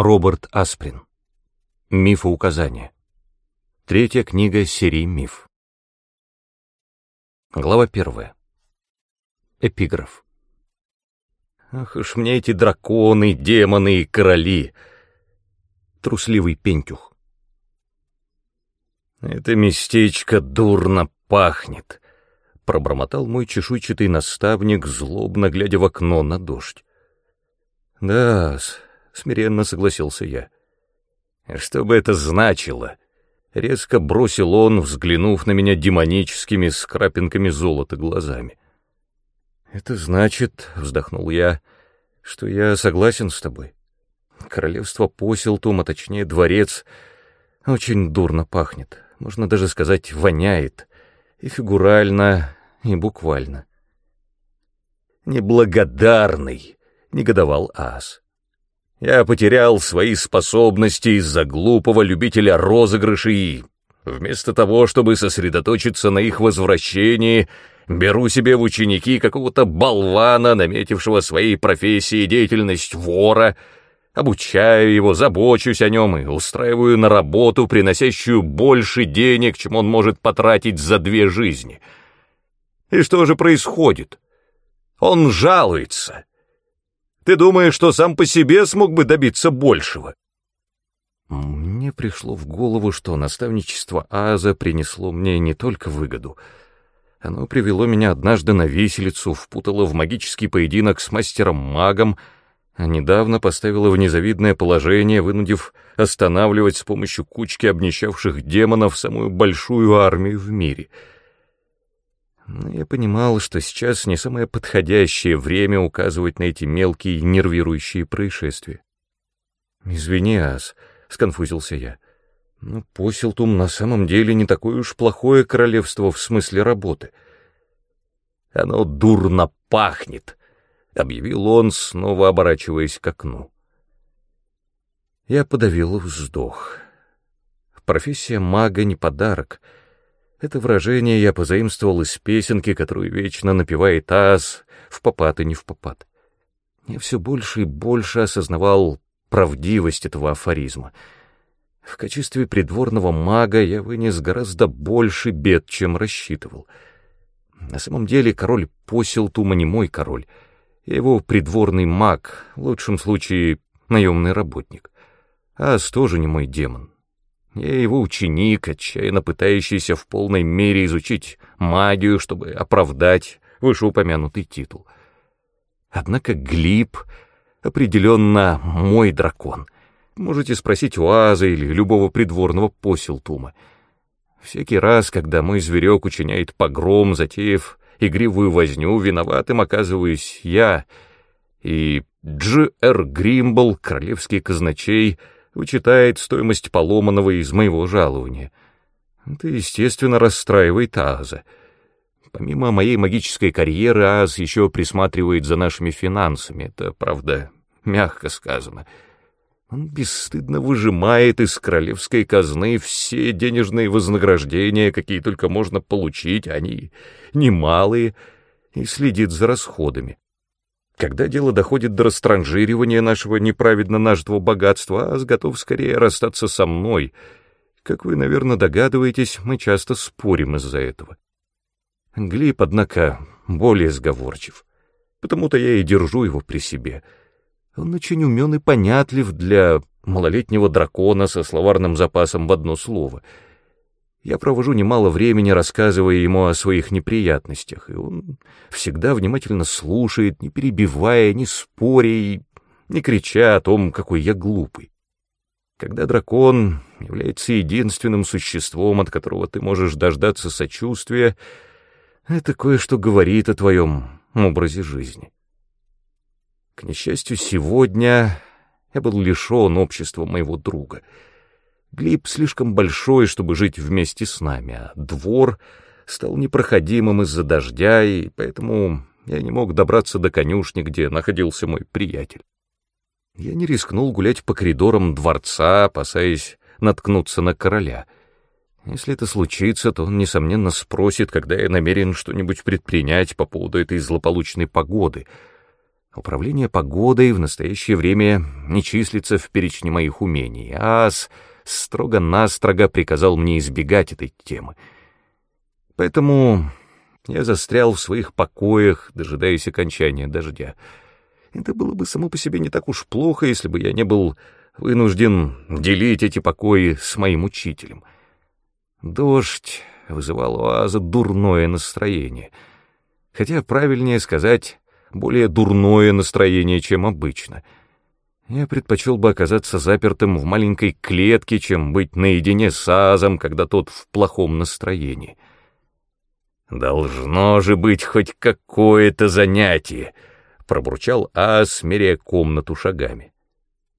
Роберт Асприн. Мифоуказание. Третья книга серии «Миф». Глава первая. Эпиграф. Ах уж мне эти драконы, демоны и короли. Трусливый пентюх. Это местечко дурно пахнет, пробормотал мой чешуйчатый наставник, злобно глядя в окно на дождь. Да, смиренно согласился я. Что бы это значило? Резко бросил он, взглянув на меня демоническими с крапинками золота глазами. «Это значит, — вздохнул я, — что я согласен с тобой. Королевство Посилтум, а точнее дворец, очень дурно пахнет, можно даже сказать, воняет, и фигурально, и буквально. «Неблагодарный!» — негодовал Ас. Я потерял свои способности из-за глупого любителя розыгрышей вместо того, чтобы сосредоточиться на их возвращении, беру себе в ученики какого-то болвана, наметившего своей профессией деятельность вора, обучаю его, забочусь о нем и устраиваю на работу, приносящую больше денег, чем он может потратить за две жизни. И что же происходит? Он жалуется. Ты думаешь, что сам по себе смог бы добиться большего?» Мне пришло в голову, что наставничество Аза принесло мне не только выгоду. Оно привело меня однажды на виселицу, впутало в магический поединок с мастером-магом, а недавно поставило в незавидное положение, вынудив останавливать с помощью кучки обнищавших демонов самую большую армию в мире — но я понимал, что сейчас не самое подходящее время указывать на эти мелкие нервирующие происшествия. «Извини, Ас», — сконфузился я. «Но Посилтум на самом деле не такое уж плохое королевство в смысле работы». «Оно дурно пахнет», — объявил он, снова оборачиваясь к окну. Я подавил вздох. Профессия мага не подарок — это выражение я позаимствовал из песенки, которую вечно напевает Аз, в попад и не в попад. Я все больше и больше осознавал правдивость этого афоризма. В качестве придворного мага я вынес гораздо больше бед, чем рассчитывал. На самом деле король Посилтума не мой король, его придворный маг, в лучшем случае наемный работник. Ас тоже не мой демон, я его ученик, отчаянно пытающийся в полной мере изучить магию, чтобы оправдать вышеупомянутый титул. Однако Глиб определенно мой дракон. Можете спросить у Аза или любого придворного посилтума. Всякий раз, когда мой зверек учиняет погром, затеяв игривую возню, виноватым оказываюсь я, и Дж. Р. Гримбл, королевский казначей — вычитает стоимость поломанного из моего жалования. Это, естественно, расстраивает Аза. Помимо моей магической карьеры, Аз еще присматривает за нашими финансами. Это, правда, мягко сказано. Он бесстыдно выжимает из королевской казны все денежные вознаграждения, какие только можно получить, они немалые, и следит за расходами. Когда дело доходит до растранжиривания нашего неправедно нажитого богатства, Аз готов скорее расстаться со мной. Как вы, наверное, догадываетесь, мы часто спорим из-за этого. Глеб, однако, более сговорчив. Потому-то я и держу его при себе. Он очень умен и понятлив для малолетнего дракона со словарным запасом в одно слово — я провожу немало времени, рассказывая ему о своих неприятностях, и он всегда внимательно слушает, не перебивая, не споря и не крича о том, какой я глупый. Когда дракон является единственным существом, от которого ты можешь дождаться сочувствия, это кое-что говорит о твоем образе жизни. К несчастью, сегодня я был лишен общества моего друга — Глиб слишком большой, чтобы жить вместе с нами, а двор стал непроходимым из-за дождя, и поэтому я не мог добраться до конюшни, где находился мой приятель. Я не рискнул гулять по коридорам дворца, опасаясь наткнуться на короля. Если это случится, то он, несомненно, спросит, когда я намерен что-нибудь предпринять по поводу этой злополучной погоды. Управление погодой в настоящее время не числится в перечне моих умений. Ас строго-настрого приказал мне избегать этой темы. Поэтому я застрял в своих покоях, дожидаясь окончания дождя. Это было бы само по себе не так уж плохо, если бы я не был вынужден делить эти покои с моим учителем. Дождь вызывал у Аза дурное настроение. Хотя правильнее сказать, более дурное настроение, чем обычно. Я предпочел бы оказаться запертым в маленькой клетке, чем быть наедине с Азом, когда тот в плохом настроении. «Должно же быть хоть какое-то занятие», — пробурчал Аз, меряя комнату шагами.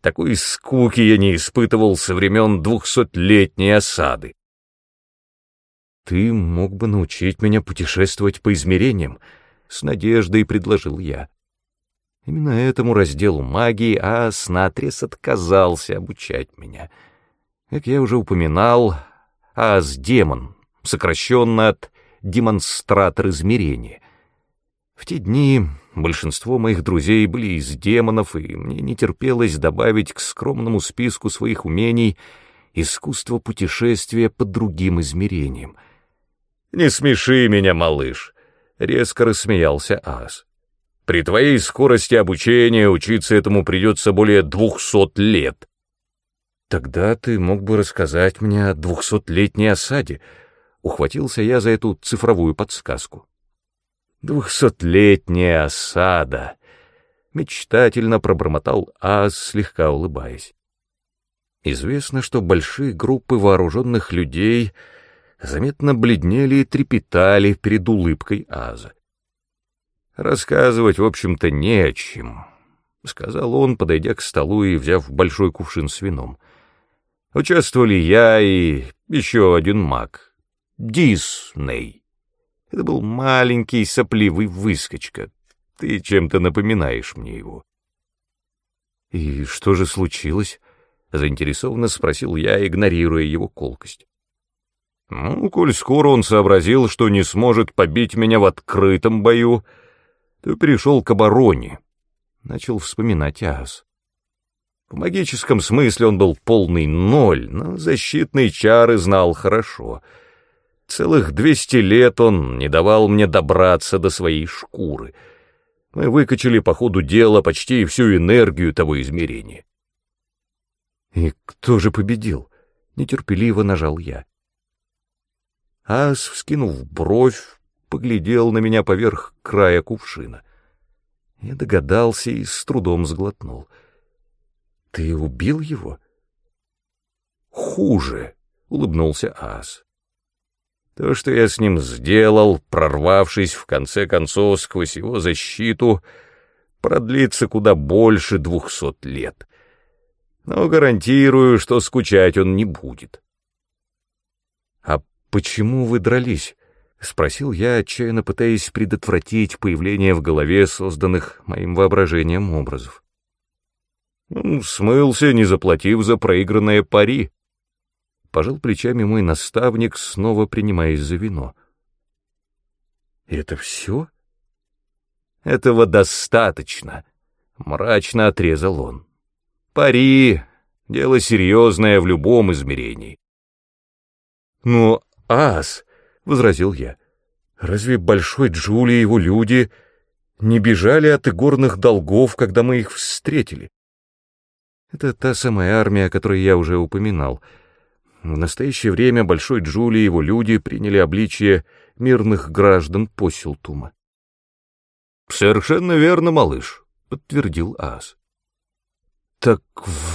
«Такой скуки я не испытывал со времен двухсотлетней осады». «Ты мог бы научить меня путешествовать по измерениям», — с надеждой предложил я. Именно этому разделу магии Ас наотрез отказался обучать меня. Как я уже упоминал, Ас-демон, сокращенно от демонстратор измерения. В те дни большинство моих друзей были из демонов, и мне не терпелось добавить к скромному списку своих умений искусство путешествия по другим измерениям. «Не смеши меня, малыш!» — резко рассмеялся Ас. «При твоей скорости обучения учиться этому придется более двухсот лет». «Тогда ты мог бы рассказать мне о двухсотлетней осаде», — ухватился я за эту цифровую подсказку. «Двухсотлетняя осада», — мечтательно пробормотал Ас, слегка улыбаясь. Известно, что большие группы вооруженных людей — заметно бледнели и трепетали перед улыбкой Аза. «Рассказывать, в общем-то, не о чем», — сказал он, подойдя к столу и взяв большой кувшин с вином. «Участвовали я и еще один маг, Дисней. Это был маленький сопливый выскочка. Ты чем-то напоминаешь мне его». «И что же случилось?» — заинтересованно спросил я, игнорируя его колкость. Ну, коль скоро он сообразил, что не сможет побить меня в открытом бою, то перешел к обороне. Начал вспоминать Ас. В магическом смысле он был полный ноль, но защитные чары знал хорошо. Целых двести лет он не давал мне добраться до своей шкуры. Мы выкачали по ходу дела почти всю энергию того измерения. «И кто же победил?» — нетерпеливо нажал я. Ас, вскинув бровь, поглядел на меня поверх края кувшина. Я догадался и с трудом сглотнул. — Ты убил его? — Хуже, — улыбнулся Ас. То, что я с ним сделал, прорвавшись в конце концов сквозь его защиту, продлится куда больше двухсот лет. Но гарантирую, что скучать он не будет. «Почему вы дрались?» — спросил я, отчаянно пытаясь предотвратить появление в голове созданных моим воображением образов. «Ну, смылся, не заплатив за проигранное пари. Пожал плечами мой наставник, снова принимаясь за вино. «Это все?» «Этого достаточно», — мрачно отрезал он. «Пари — дело серьезное в любом измерении». «Но ас!» — возразил я. «Разве Большой Джули и его люди не бежали от игорных долгов, когда мы их встретили?» Это та самая армия, о которой я уже упоминал. В настоящее время Большой Джули и его люди приняли обличие мирных граждан Посилтума. «Совершенно верно, малыш», — подтвердил Ас. «Так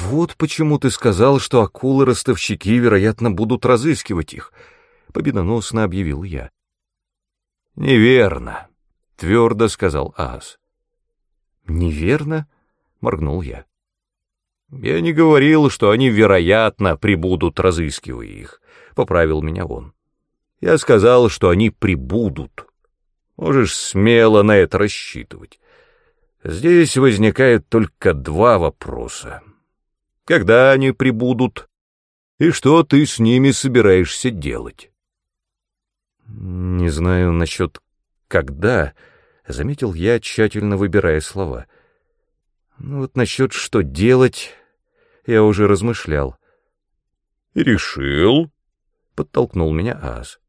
вот почему ты сказал, что акулы-ростовщики, вероятно, будут разыскивать их», — победоносно объявил я. «Неверно», — твердо сказал Ас. «Неверно?» — моргнул я. «Я не говорил, что они, вероятно, прибудут, разыскивая их», — поправил меня он. «Я сказал, что они прибудут. Можешь смело на это рассчитывать. Здесь возникает только два вопроса. Когда они прибудут, и что ты с ними собираешься делать?» «Не знаю насчет «когда», — заметил я, тщательно выбирая слова. Ну вот насчет что делать, я уже размышлял. «Решил?» — подтолкнул меня Аз.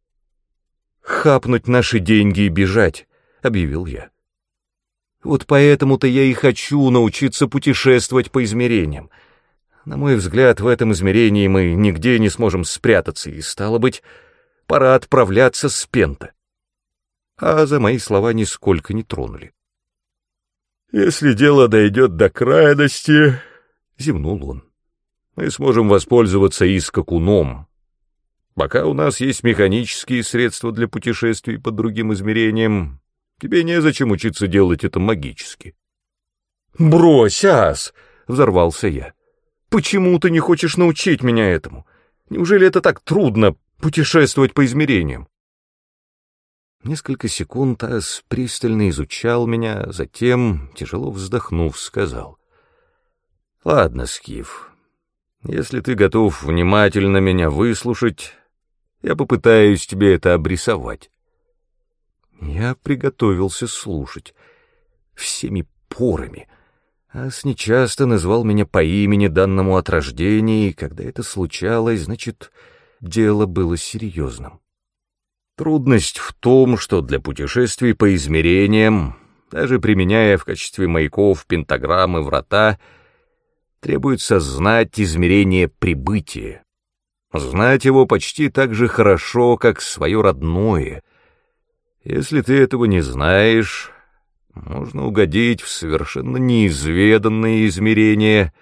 «Хапнуть наши деньги и бежать», — объявил я. «Вот поэтому-то я и хочу научиться путешествовать по измерениям. На мой взгляд, в этом измерении мы нигде не сможем спрятаться, и, стало быть, пора отправляться с Пента». А за мои слова нисколько не тронули. «Если дело дойдет до крайности», — зевнул он, — «мы сможем воспользоваться и скакуном. Пока у нас есть механические средства для путешествий по другим измерениям, тебе незачем учиться делать это магически». «Брось, ас!» — взорвался я. «Почему ты не хочешь научить меня этому? Неужели это так трудно путешествовать по измерениям?» Несколько секунд Ас пристально изучал меня, затем, тяжело вздохнув, сказал. «Ладно, Скиф, если ты готов внимательно меня выслушать, я попытаюсь тебе это обрисовать». Я приготовился слушать всеми порами. Ас нечасто назвал меня по имени данному от рождения, и когда это случалось, значит, дело было серьезным. Трудность в том, что для путешествий по измерениям, даже применяя в качестве маяков пентаграммы врата, требуется знать измерение прибытия. Знать его почти так же хорошо, как свое родное. Если ты этого не знаешь, можно угодить в совершенно неизведанные измерения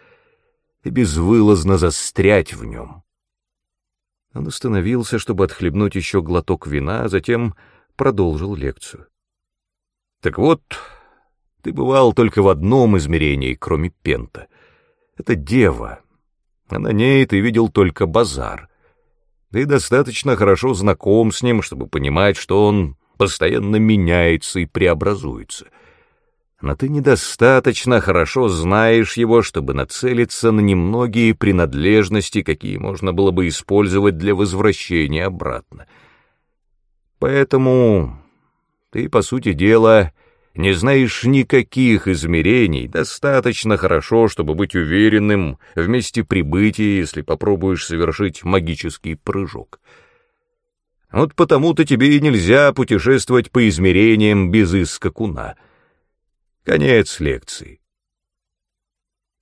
и безвылазно застрять в нем. Он остановился, чтобы отхлебнуть еще глоток вина, а затем продолжил лекцию. «Так вот, ты бывал только в одном измерении, кроме Пента. Это дева, а на ней ты видел только базар. Ты достаточно хорошо знаком с ним, чтобы понимать, что он постоянно меняется и преобразуется — но ты недостаточно хорошо знаешь его, чтобы нацелиться на немногие принадлежности, какие можно было бы использовать для возвращения обратно. Поэтому ты, по сути дела, не знаешь никаких измерений, достаточно хорошо, чтобы быть уверенным в месте прибытия, если попробуешь совершить магический прыжок. Вот потому-то тебе и нельзя путешествовать по измерениям без искакуна — Конец лекции.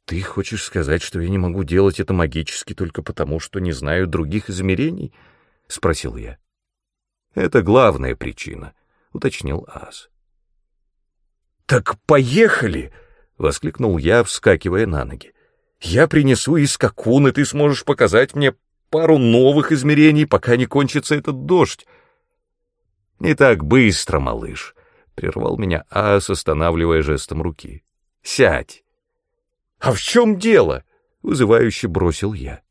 Ты хочешь сказать, что я не могу делать это магически только потому, что не знаю других измерений? Спросил я. Это главная причина, уточнил Аз. Так поехали! Воскликнул я, вскакивая на ноги. Я принесу искакун, и ты сможешь показать мне пару новых измерений, пока не кончится этот дождь. Не так быстро, малыш, Прервал меня Ас, останавливая жестом руки. «Сядь!» «А в чем дело?» — вызывающе бросил я.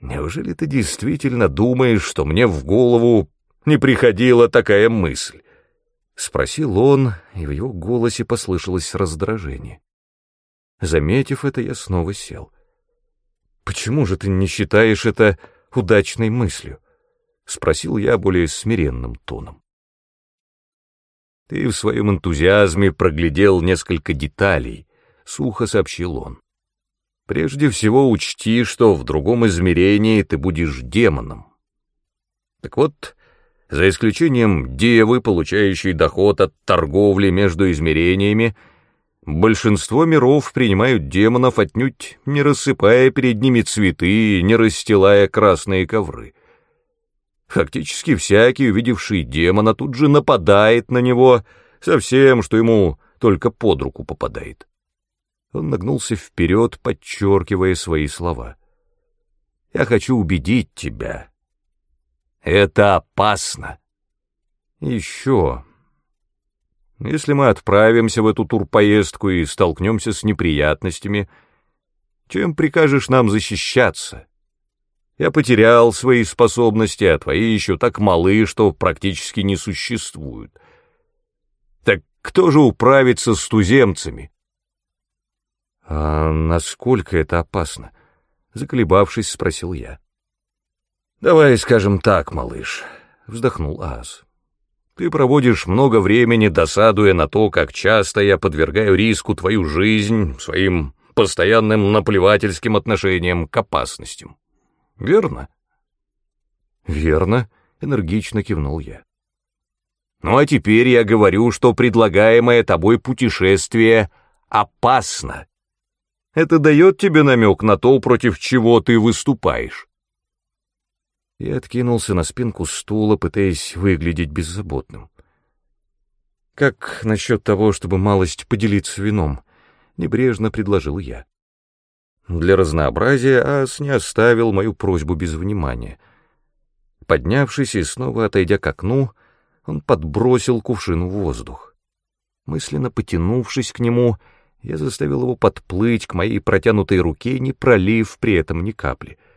«Неужели ты действительно думаешь, что мне в голову не приходила такая мысль?» — спросил он, и в его голосе послышалось раздражение. Заметив это, я снова сел. «Почему же ты не считаешь это удачной мыслью?» — спросил я более смиренным тоном. Ты в своем энтузиазме проглядел несколько деталей, — сухо сообщил он. Прежде всего учти, что в другом измерении ты будешь демоном. Так вот, за исключением девы, получающей доход от торговли между измерениями, большинство миров принимают демонов отнюдь не рассыпая перед ними цветы и не расстилая красные ковры. Фактически всякий, увидевший демона, тут же нападает на него со всем, что ему только под руку попадает. Он нагнулся вперед, подчеркивая свои слова. «Я хочу убедить тебя. Это опасно. Еще. Если мы отправимся в эту турпоездку и столкнемся с неприятностями, чем прикажешь нам защищаться?» Я потерял свои способности, а твои еще так малы, что практически не существуют. Так кто же управится с туземцами? А насколько это опасно? Заколебавшись, спросил я. Давай скажем так, малыш, вздохнул Аз. Ты проводишь много времени, досадуя на то, как часто я подвергаю риску твою жизнь своим постоянным наплевательским отношением к опасностям. Верно? Верно, энергично кивнул я. Ну а теперь я говорю, что предлагаемое тобой путешествие опасно. Это дает тебе намек на то, против чего ты выступаешь. Я откинулся на спинку стула, пытаясь выглядеть беззаботным. «Как насчет того, чтобы малость поделиться вином?» — небрежно предложил я. Для разнообразия Ас не оставил мою просьбу без внимания. Поднявшись и снова отойдя к окну, он подбросил кувшин в воздух. Мысленно потянувшись к нему, я заставил его подплыть к моей протянутой руке, не пролив при этом ни капли —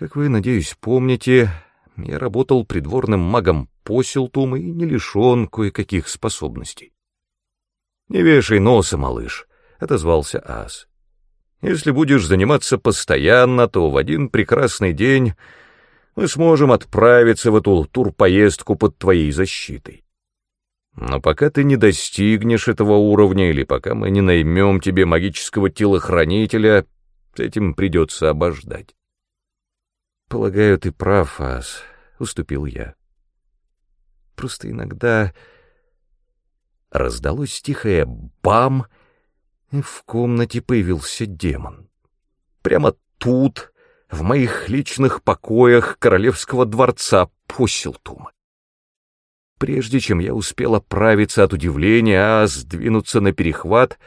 как вы, надеюсь, помните, я работал придворным магом Посилтум и не лишен кое-каких способностей. «Не вешай носа, малыш», — отозвался Ас. «Если будешь заниматься постоянно, то в один прекрасный день мы сможем отправиться в эту турпоездку под твоей защитой. Но пока ты не достигнешь этого уровня или пока мы не наймем тебе магического телохранителя, с этим придется обождать. «Полагаю, ты прав, Ас», — уступил я. «Просто иногда...» Раздалось тихое «бам», и в комнате появился демон. Прямо тут, в моих личных покоях королевского дворца Пуссилтума. Прежде чем я успел оправиться от удивления, а сдвинуться на перехват,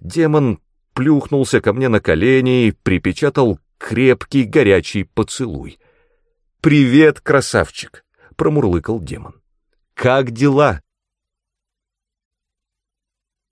демон плюхнулся ко мне на колени и припечатал крепкий горячий поцелуй. «Привет, красавчик!» — промурлыкал демон. «Как дела?»